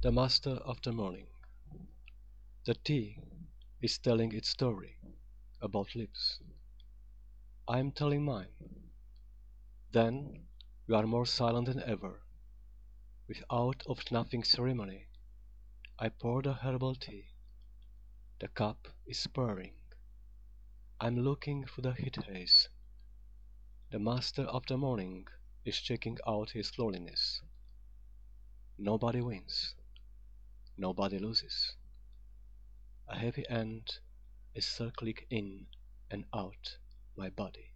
THE MASTER OF THE MORNING The tea is telling its story about lips. I am telling mine. Then we are more silent than ever. Without of nothing ceremony, I pour the herbal tea. The cup is purring. I am looking through the heat haze. The Master of the Morning is checking out his loneliness. Nobody wins. Nobody loses. A heavy end is circling in and out my body.